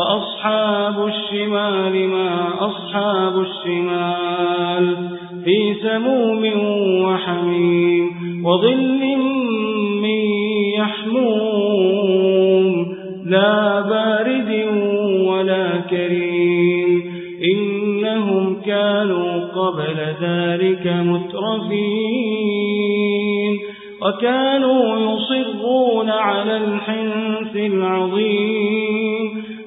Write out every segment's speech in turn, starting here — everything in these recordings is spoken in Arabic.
وأصحاب الشمال ما أصحاب الشمال في سموم وحميم وظل من يحموم لا بارد ولا كريم إنهم كانوا قبل ذلك مترفين وكانوا يصرون على الحنث العظيم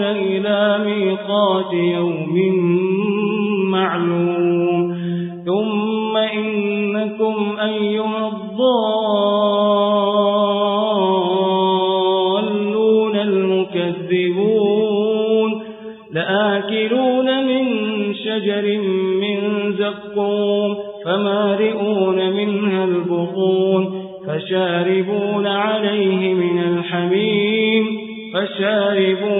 لمجموعون إلى ميقات يوم معلوم. ثم إنكم أيها الضالون المكذبون. لآكلون من شجر من زقوم فمارئون منها البطون فشاربون عليه من الحميم فشاربون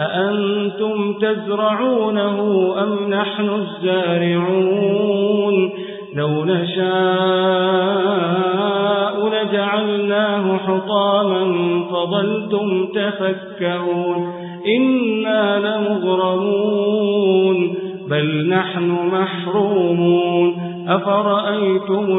أأنتم تزرعونه أم نحن الزارعون؟ لو نشاء لجعلناه حطاما فظلتم تفكرون إنا لمغرمون بل نحن محرومون. أفرأيتم